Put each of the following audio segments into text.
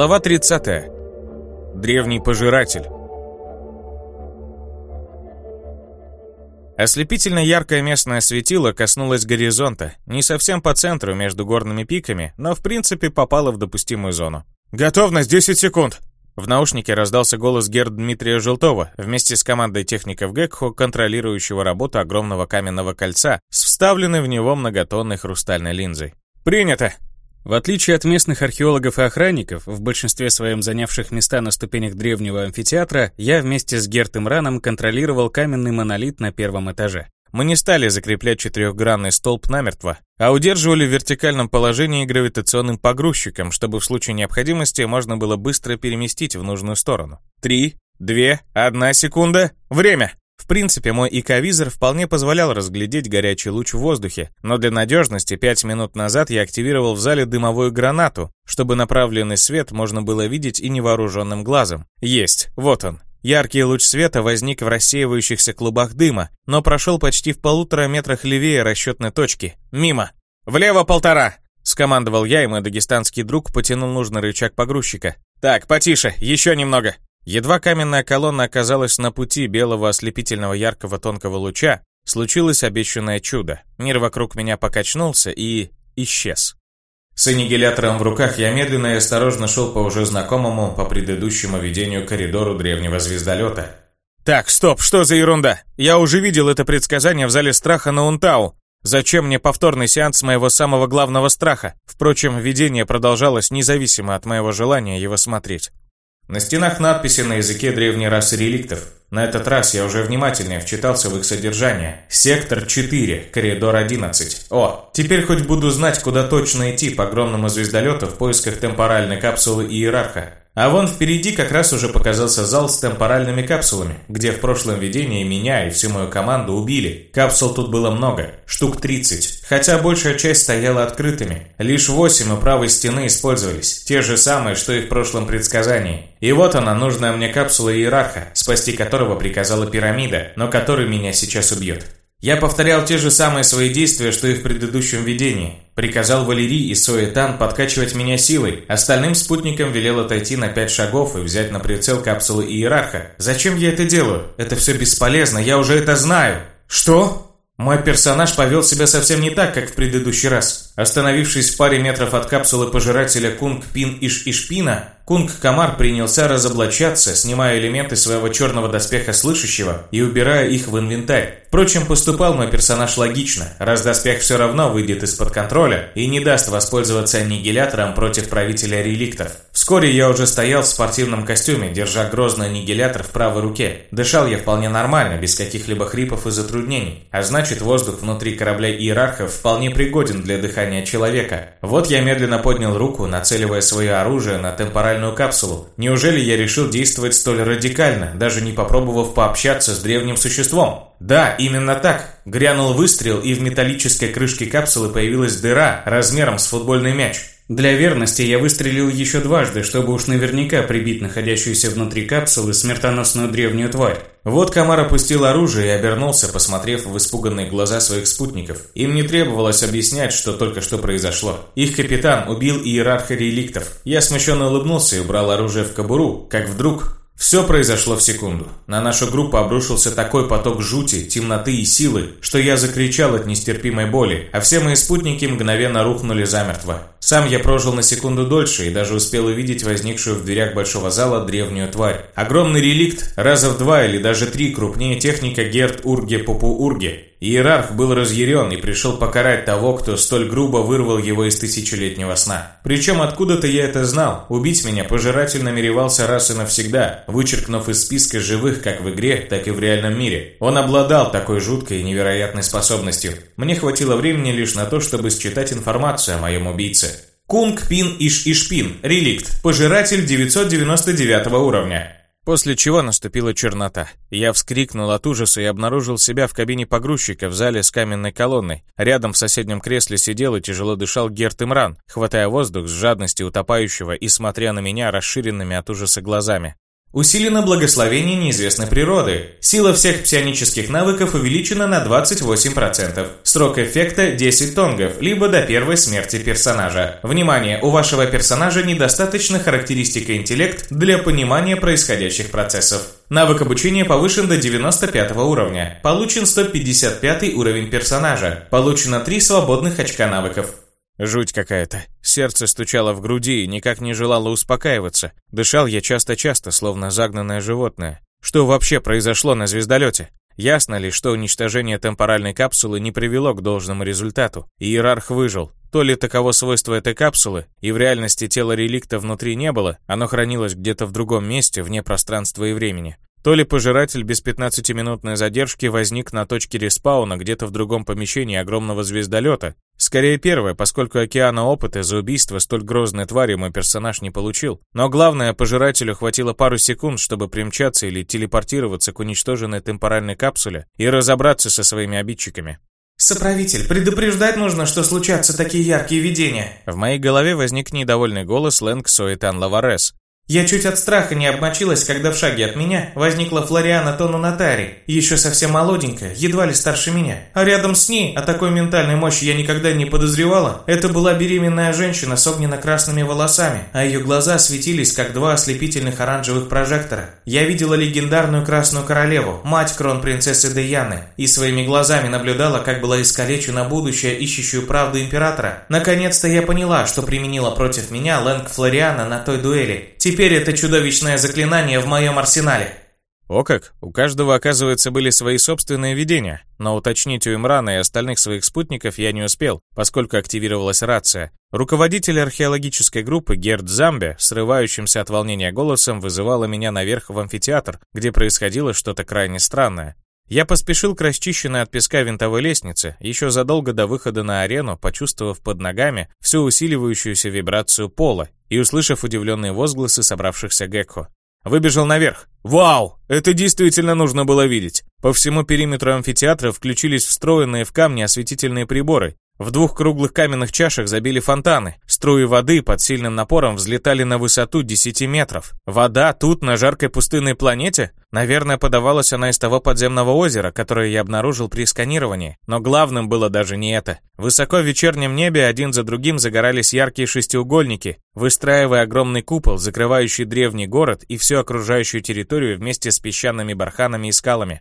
Глава 30. Древний пожиратель. Ослепительно яркое местное светило коснулось горизонта, не совсем по центру между горными пиками, но в принципе попало в допустимую зону. «Готовность 10 секунд!» В наушнике раздался голос Герд Дмитрия Желтова вместе с командой техников ГЭКХО, контролирующего работу огромного каменного кольца с вставленной в него многотонной хрустальной линзой. «Принято!» В отличие от местных археологов и охранников, в большинстве своем занявших места на ступенях древнего амфитеатра, я вместе с Герт Имраном контролировал каменный монолит на первом этаже. Мы не стали закреплять четырехгранный столб намертво, а удерживали в вертикальном положении гравитационным погрузчиком, чтобы в случае необходимости можно было быстро переместить в нужную сторону. Три, две, одна секунда, время! Принципе, мой ИК-визор вполне позволял разглядеть горячий луч в воздухе, но для надежности 5 минут назад я активировал в зале дымовую гранату, чтобы направленный свет можно было видеть и невооруженным глазом. Есть, вот он. Яркий луч света возник в рассеивающихся клубах дыма, но прошел почти в полутора метрах левее расчетной точки. Мимо. «Влево полтора!» — скомандовал я, и мой дагестанский друг потянул нужный рычаг погрузчика. «Так, потише, еще немного!» Едва каменная колонна оказалась на пути белого ослепительного яркого тонкого луча, случилось обещанное чудо. Мир вокруг меня покачнулся и... исчез. С аннигилятором в руках я медленно и осторожно шел по уже знакомому по предыдущему видению коридору древнего звездолета. «Так, стоп, что за ерунда? Я уже видел это предсказание в зале страха на Унтау. Зачем мне повторный сеанс моего самого главного страха? Впрочем, видение продолжалось независимо от моего желания его смотреть. На стенах надписи на языке древней расы реликтов. На этот раз я уже внимательнее вчитался в их содержание. Сектор 4, коридор 11. О, теперь хоть буду знать, куда точно идти по огромному звездолету в поисках темпоральной капсулы Иерарха. А вон впереди как раз уже показался зал с темпоральными капсулами, где в прошлом видении меня и всю мою команду убили. Капсул тут было много, штук 30, хотя большая часть стояла открытыми. Лишь 8 у правой стены использовались, те же самые, что и в прошлом предсказании. И вот она, нужная мне капсула Иерарха, спасти которого приказала пирамида, но который меня сейчас убьет. Я повторял те же самые свои действия, что и в предыдущем видении. Приказал Валерий и Соэтан подкачивать меня силой, остальным спутникам велел отойти на пять шагов и взять на прицел капсулы Иерарха. Зачем я это делаю? Это все бесполезно, я уже это знаю. Что? Мой персонаж повел себя совсем не так, как в предыдущий раз. Остановившись в паре метров от капсулы пожирателя Кунг Пин Иш Ишпина, Кунг Камар принялся разоблачаться, снимая элементы своего черного доспеха слышащего и убирая их в инвентарь. Впрочем, поступал мой персонаж логично, раз доспех все равно выйдет из-под контроля и не даст воспользоваться аннигилятором против правителя реликтов. Вскоре я уже стоял в спортивном костюме, держа грозный аннигилятор в правой руке. Дышал я вполне нормально, без каких-либо хрипов и затруднений. А значит, воздух внутри корабля иерархов вполне пригоден для дыхания человека. Вот я медленно поднял руку, нацеливая свое оружие на темпоральную капсулу. Неужели я решил действовать столь радикально, даже не попробовав пообщаться с древним существом? Да, именно так. Грянул выстрел, и в металлической крышке капсулы появилась дыра размером с футбольный мяч. Для верности я выстрелил еще дважды, чтобы уж наверняка прибить находящуюся внутри капсулы смертоносную древнюю тварь. Вот комар опустил оружие и обернулся, посмотрев в испуганные глаза своих спутников. Им не требовалось объяснять, что только что произошло. Их капитан убил иерарха реликтов. Я смущенно улыбнулся и убрал оружие в кобуру, как вдруг все произошло в секунду. На нашу группу обрушился такой поток жути, темноты и силы, что я закричал от нестерпимой боли, а все мои спутники мгновенно рухнули замертво. Сам я прожил на секунду дольше и даже успел увидеть возникшую в дверях большого зала древнюю тварь. Огромный реликт, раза в два или даже три крупнее техника Герт Урге Попу Урге. Иерарх был разъярен и пришел покарать того, кто столь грубо вырвал его из тысячелетнего сна. Причем откуда-то я это знал. Убить меня пожиратель намеревался раз и навсегда, вычеркнув из списка живых как в игре, так и в реальном мире. Он обладал такой жуткой и невероятной способностью. Мне хватило времени лишь на то, чтобы считать информацию о моем убийце. Кунг Пин Иш Ишпин. Реликт. Пожиратель 999 уровня. После чего наступила чернота. Я вскрикнул от ужаса и обнаружил себя в кабине погрузчика в зале с каменной колонной. Рядом в соседнем кресле сидел и тяжело дышал Герт Имран, хватая воздух с жадностью утопающего и смотря на меня расширенными от ужаса глазами. Усилено благословение неизвестной природы. Сила всех псионических навыков увеличена на 28%. Срок эффекта 10 тонгов, либо до первой смерти персонажа. Внимание, у вашего персонажа недостаточно характеристика интеллект для понимания происходящих процессов. Навык обучения повышен до 95 уровня. Получен 155 уровень персонажа. Получено 3 свободных очка навыков. Жуть какая-то. Сердце стучало в груди и никак не желало успокаиваться. Дышал я часто-часто, словно загнанное животное. Что вообще произошло на звездолете? Ясно ли, что уничтожение темпоральной капсулы не привело к должному результату? Иерарх выжил. То ли таково свойство этой капсулы, и в реальности тела реликта внутри не было, оно хранилось где-то в другом месте, вне пространства и времени. То ли пожиратель без 15-минутной задержки возник на точке респауна где-то в другом помещении огромного звездолета. Скорее первое, поскольку океана опыта за убийство столь грозной твари мой персонаж не получил. Но главное, пожирателю хватило пару секунд, чтобы примчаться или телепортироваться к уничтоженной темпоральной капсуле и разобраться со своими обидчиками. «Соправитель, предупреждать нужно, что случатся такие яркие видения!» В моей голове возник недовольный голос Лэнг Соэтан Лаварес, я чуть от страха не обмочилась, когда в шаге от меня возникла Флориана Тону Натари, еще совсем молоденькая, едва ли старше меня. А рядом с ней, о такой ментальной мощи я никогда не подозревала, это была беременная женщина с огненно-красными волосами, а ее глаза светились, как два ослепительных оранжевых прожектора. Я видела легендарную Красную Королеву, мать крон-принцессы Деяны, и своими глазами наблюдала, как была искалечена будущее, ищущую правду императора. Наконец-то я поняла, что применила против меня Лэнг Флориана на той дуэли. Теперь это чудовищное заклинание в моем арсенале. О как, у каждого, оказывается, были свои собственные видения, но уточнить у Имрана и остальных своих спутников я не успел, поскольку активировалась рация. Руководитель археологической группы Герд Замбе, срывающимся от волнения голосом, вызывала меня наверх в амфитеатр, где происходило что-то крайне странное. Я поспешил к расчищенной от песка винтовой лестнице, еще задолго до выхода на арену, почувствовав под ногами всю усиливающуюся вибрацию пола и услышав удивленные возгласы собравшихся Гекко. Выбежал наверх. Вау! Это действительно нужно было видеть. По всему периметру амфитеатра включились встроенные в камни осветительные приборы, в двух круглых каменных чашах забили фонтаны. Струи воды под сильным напором взлетали на высоту 10 метров. Вода тут, на жаркой пустынной планете? Наверное, подавалась она из того подземного озера, которое я обнаружил при сканировании. Но главным было даже не это. Высоко в вечернем небе один за другим загорались яркие шестиугольники, выстраивая огромный купол, закрывающий древний город и всю окружающую территорию вместе с песчаными барханами и скалами.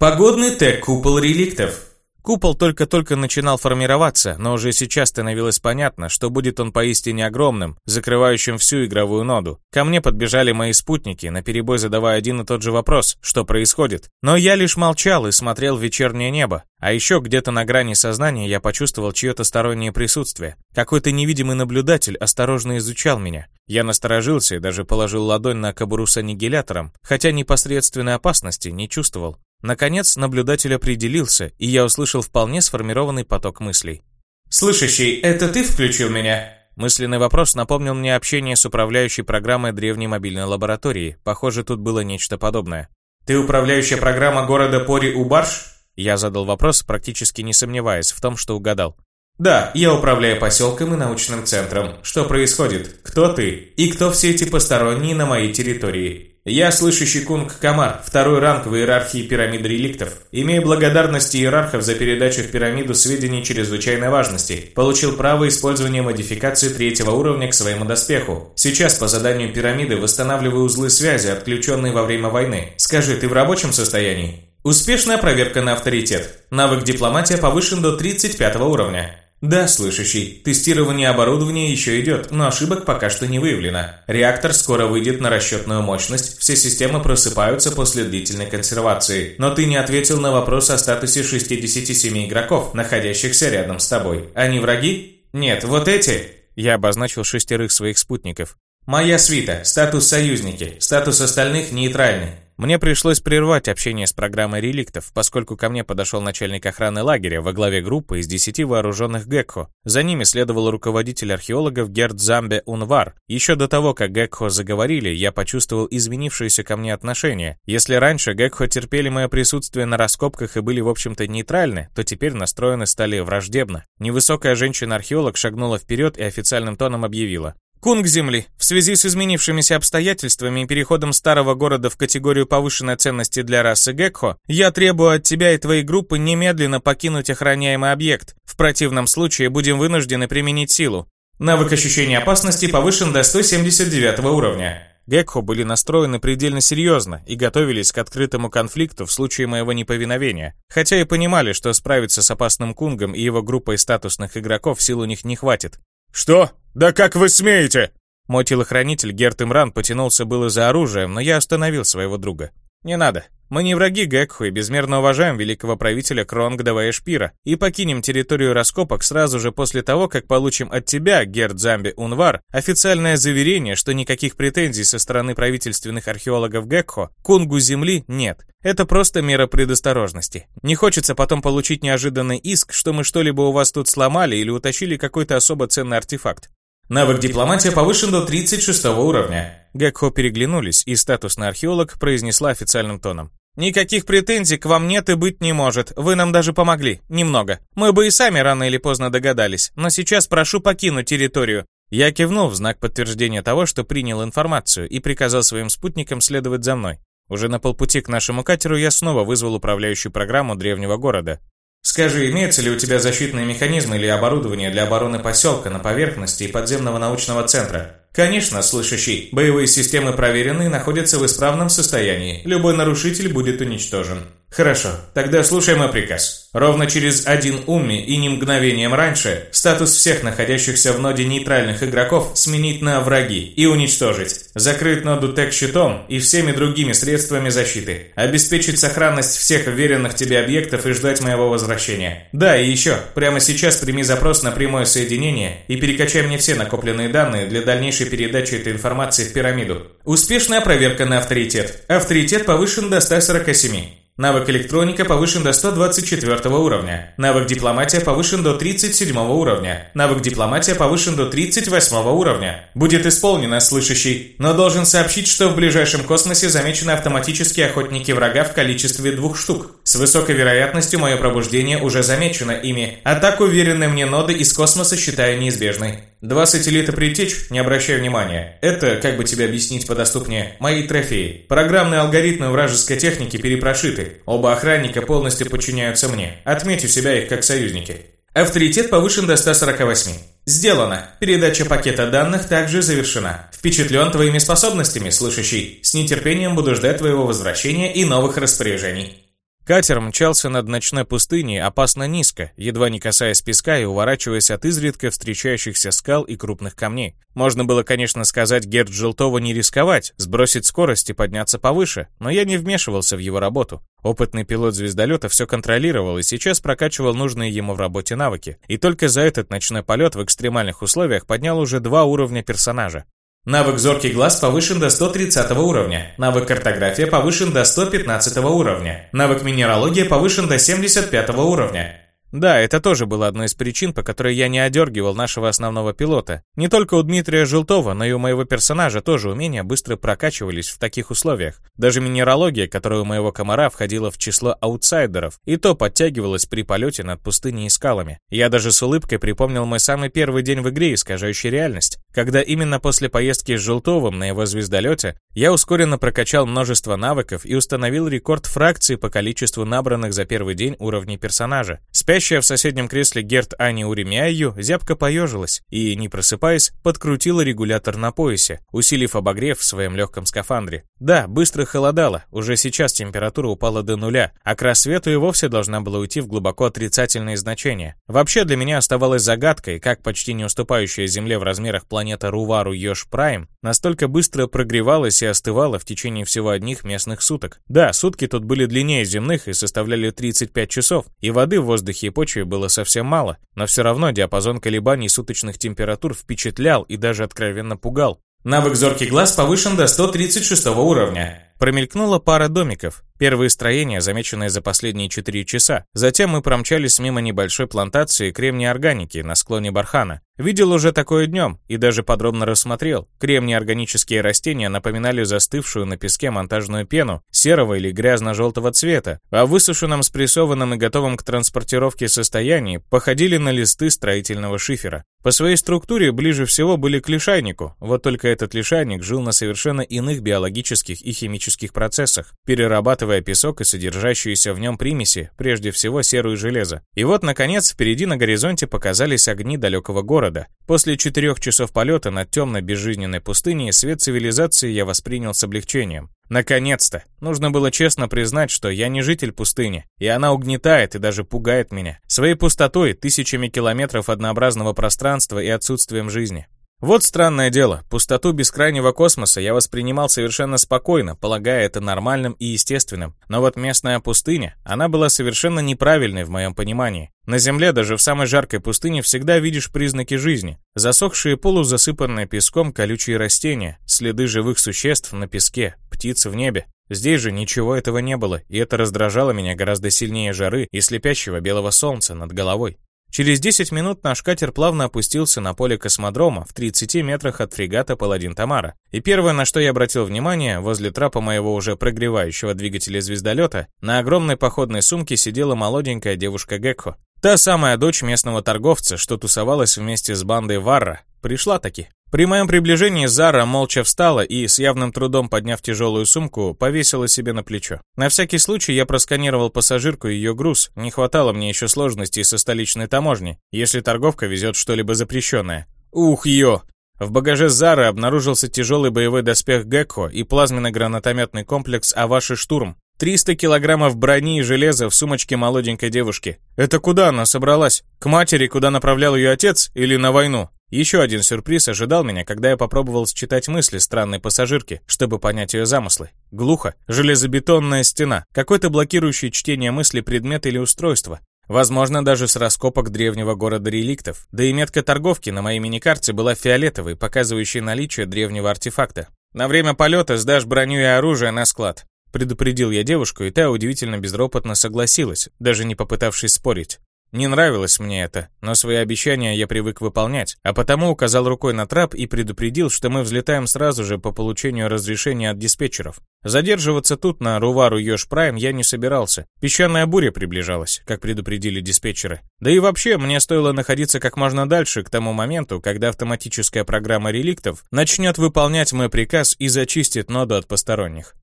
Погодный тег купол реликтов. Купол только-только начинал формироваться, но уже сейчас становилось понятно, что будет он поистине огромным, закрывающим всю игровую ноду. Ко мне подбежали мои спутники, наперебой задавая один и тот же вопрос, что происходит. Но я лишь молчал и смотрел в вечернее небо. А еще где-то на грани сознания я почувствовал чье-то стороннее присутствие. Какой-то невидимый наблюдатель осторожно изучал меня. Я насторожился и даже положил ладонь на кобуру с аннигилятором, хотя непосредственной опасности не чувствовал. Наконец, наблюдатель определился, и я услышал вполне сформированный поток мыслей. «Слышащий, это ты включил меня?» Мысленный вопрос напомнил мне общение с управляющей программой древней мобильной лаборатории. Похоже, тут было нечто подобное. «Ты управляющая программа города Пори-Убарш?» Я задал вопрос, практически не сомневаясь в том, что угадал. «Да, я управляю поселком и научным центром. Что происходит? Кто ты? И кто все эти посторонние на моей территории?» Я слышащий кунг Камар, второй ранг в иерархии пирамиды реликтов. Имея благодарности иерархов за передачу в пирамиду сведений чрезвычайной важности, получил право использования модификации третьего уровня к своему доспеху. Сейчас по заданию пирамиды восстанавливаю узлы связи, отключенные во время войны. Скажи, ты в рабочем состоянии? Успешная проверка на авторитет. Навык дипломатия повышен до 35 уровня. Да, слышащий, тестирование оборудования еще идет, но ошибок пока что не выявлено. Реактор скоро выйдет на расчетную мощность, все системы просыпаются после длительной консервации. Но ты не ответил на вопрос о статусе 67 игроков, находящихся рядом с тобой. Они враги? Нет, вот эти... Я обозначил шестерых своих спутников. Моя свита, статус союзники, статус остальных нейтральный. Мне пришлось прервать общение с программой реликтов, поскольку ко мне подошел начальник охраны лагеря во главе группы из десяти вооруженных Гекхо. За ними следовал руководитель археологов Герд Замбе Унвар. Еще до того, как Гекхо заговорили, я почувствовал изменившееся ко мне отношение. Если раньше Гекхо терпели мое присутствие на раскопках и были, в общем-то, нейтральны, то теперь настроены стали враждебно. Невысокая женщина-археолог шагнула вперед и официальным тоном объявила. Кунг Земли, в связи с изменившимися обстоятельствами и переходом старого города в категорию повышенной ценности для расы Гекхо, я требую от тебя и твоей группы немедленно покинуть охраняемый объект. В противном случае будем вынуждены применить силу. Навык ощущения опасности повышен до 179 уровня. Гекхо были настроены предельно серьезно и готовились к открытому конфликту в случае моего неповиновения, хотя и понимали, что справиться с опасным Кунгом и его группой статусных игроков сил у них не хватит. «Что? Да как вы смеете?» Мой телохранитель Герт Имран потянулся было за оружием, но я остановил своего друга. «Не надо. Мы не враги Гекху и безмерно уважаем великого правителя Кронгдова Эшпира и покинем территорию раскопок сразу же после того, как получим от тебя, Герд Замби Унвар, официальное заверение, что никаких претензий со стороны правительственных археологов Гекхо кунгу земли нет. Это просто мера предосторожности. Не хочется потом получить неожиданный иск, что мы что-либо у вас тут сломали или утащили какой-то особо ценный артефакт. Навык дипломатия повышен до 36 уровня. Гекхо переглянулись, и статусный археолог произнесла официальным тоном. «Никаких претензий к вам нет и быть не может. Вы нам даже помогли. Немного. Мы бы и сами рано или поздно догадались. Но сейчас прошу покинуть территорию». Я кивнул в знак подтверждения того, что принял информацию и приказал своим спутникам следовать за мной. Уже на полпути к нашему катеру я снова вызвал управляющую программу древнего города. Скажи, имеются ли у тебя защитные механизмы или оборудование для обороны поселка на поверхности и подземного научного центра? Конечно, слышащий, боевые системы проверены и находятся в исправном состоянии. Любой нарушитель будет уничтожен. Хорошо, тогда слушай мой приказ. Ровно через один умми и не мгновением раньше статус всех находящихся в ноде нейтральных игроков сменить на враги и уничтожить. Закрыть ноду тег щитом и всеми другими средствами защиты. Обеспечить сохранность всех веренных тебе объектов и ждать моего возвращения. Да, и еще, прямо сейчас прими запрос на прямое соединение и перекачай мне все накопленные данные для дальнейшей передачи этой информации в пирамиду. Успешная проверка на авторитет. Авторитет повышен до 147. Навык электроника повышен до 124 уровня. Навык дипломатия повышен до 37 уровня. Навык дипломатия повышен до 38 уровня. Будет исполнено, слышащий, но должен сообщить, что в ближайшем космосе замечены автоматические охотники врага в количестве двух штук. С высокой вероятностью мое пробуждение уже замечено ими. Атаку уверенной мне ноды из космоса считаю неизбежной. Два сателлита притечь, не обращай внимания. Это, как бы тебе объяснить подоступнее, мои трофеи. Программные алгоритмы вражеской техники перепрошиты. Оба охранника полностью подчиняются мне. Отметь у себя их как союзники. Авторитет повышен до 148. Сделано. Передача пакета данных также завершена. Впечатлен твоими способностями, слышащий. С нетерпением буду ждать твоего возвращения и новых распоряжений. Катер мчался над ночной пустыней опасно низко, едва не касаясь песка и уворачиваясь от изредка встречающихся скал и крупных камней. Можно было, конечно, сказать Герд Желтова не рисковать, сбросить скорость и подняться повыше, но я не вмешивался в его работу. Опытный пилот звездолета все контролировал и сейчас прокачивал нужные ему в работе навыки. И только за этот ночной полет в экстремальных условиях поднял уже два уровня персонажа. Навык «Зоркий глаз» повышен до 130 уровня. Навык «Картография» повышен до 115 уровня. Навык «Минералогия» повышен до 75 уровня. Да, это тоже было одной из причин, по которой я не одергивал нашего основного пилота. Не только у Дмитрия Желтова, но и у моего персонажа тоже умения быстро прокачивались в таких условиях. Даже минералогия, которая у моего комара входила в число аутсайдеров, и то подтягивалась при полете над пустыней и скалами. Я даже с улыбкой припомнил мой самый первый день в игре, искажающий реальность, когда именно после поездки с Желтовым на его звездолете я ускоренно прокачал множество навыков и установил рекорд фракции по количеству набранных за первый день уровней персонажа. Спящая в соседнем кресле Герт Ани Уремяю зябко поежилась и, не просыпаясь, подкрутила регулятор на поясе, усилив обогрев в своем легком скафандре. Да, быстро холодало, уже сейчас температура упала до нуля, а к рассвету и вовсе должна была уйти в глубоко отрицательные значения. Вообще для меня оставалось загадкой, как почти не уступающая Земле в размерах планета Рувару Йош Прайм настолько быстро прогревалась и остывала в течение всего одних местных суток. Да, сутки тут были длиннее земных и составляли 35 часов, и воды в воздухе и почве было совсем мало, но все равно диапазон колебаний суточных температур впечатлял и даже откровенно пугал. Навык «Зоркий глаз» повышен до 136 уровня. Промелькнула пара домиков. Первые строения, замеченные за последние 4 часа. Затем мы промчались мимо небольшой плантации кремния органики на склоне Бархана. Видел уже такое днем и даже подробно рассмотрел. Кремний-органические растения напоминали застывшую на песке монтажную пену серого или грязно-желтого цвета, а в высушенном, спрессованном и готовом к транспортировке состоянии походили на листы строительного шифера. По своей структуре ближе всего были к лишайнику, вот только этот лишайник жил на совершенно иных биологических и химических процессах, перерабатывая песок и содержащиеся в нем примеси, прежде всего серу и железо. И вот, наконец, впереди на горизонте показались огни далекого города. После четырех часов полета над темной безжизненной пустыней свет цивилизации я воспринял с облегчением. Наконец-то! Нужно было честно признать, что я не житель пустыни, и она угнетает и даже пугает меня. Своей пустотой, тысячами километров однообразного пространства и отсутствием жизни. Вот странное дело, пустоту бескрайнего космоса я воспринимал совершенно спокойно, полагая это нормальным и естественным. Но вот местная пустыня, она была совершенно неправильной в моем понимании. На Земле даже в самой жаркой пустыне всегда видишь признаки жизни. Засохшие полузасыпанные песком колючие растения, следы живых существ на песке, птицы в небе. Здесь же ничего этого не было, и это раздражало меня гораздо сильнее жары и слепящего белого солнца над головой. Через 10 минут наш катер плавно опустился на поле космодрома в 30 метрах от фрегата «Паладин Тамара». И первое, на что я обратил внимание, возле трапа моего уже прогревающего двигателя звездолета, на огромной походной сумке сидела молоденькая девушка Гекхо. Та самая дочь местного торговца, что тусовалась вместе с бандой Варра, пришла таки. При моем приближении Зара молча встала и, с явным трудом подняв тяжелую сумку, повесила себе на плечо. На всякий случай я просканировал пассажирку и ее груз, не хватало мне еще сложностей со столичной таможней, если торговка везет что-либо запрещенное. Ух, ё! В багаже Зары обнаружился тяжелый боевой доспех Гекко и плазменно-гранатометный комплекс Аваши Штурм. 300 килограммов брони и железа в сумочке молоденькой девушки. Это куда она собралась? К матери, куда направлял ее отец, или на войну? Еще один сюрприз ожидал меня, когда я попробовал считать мысли странной пассажирки, чтобы понять ее замыслы. Глухо. Железобетонная стена. Какой-то блокирующий чтение мысли предмет или устройство. Возможно, даже с раскопок древнего города реликтов. Да и метка торговки на моей миникарте была фиолетовой, показывающей наличие древнего артефакта. На время полета сдашь броню и оружие на склад. Предупредил я девушку, и та удивительно безропотно согласилась, даже не попытавшись спорить. Не нравилось мне это, но свои обещания я привык выполнять, а потому указал рукой на трап и предупредил, что мы взлетаем сразу же по получению разрешения от диспетчеров. Задерживаться тут на Рувару Йош Прайм я не собирался. Песчаная буря приближалась, как предупредили диспетчеры. Да и вообще, мне стоило находиться как можно дальше к тому моменту, когда автоматическая программа реликтов начнет выполнять мой приказ и зачистит ноду от посторонних.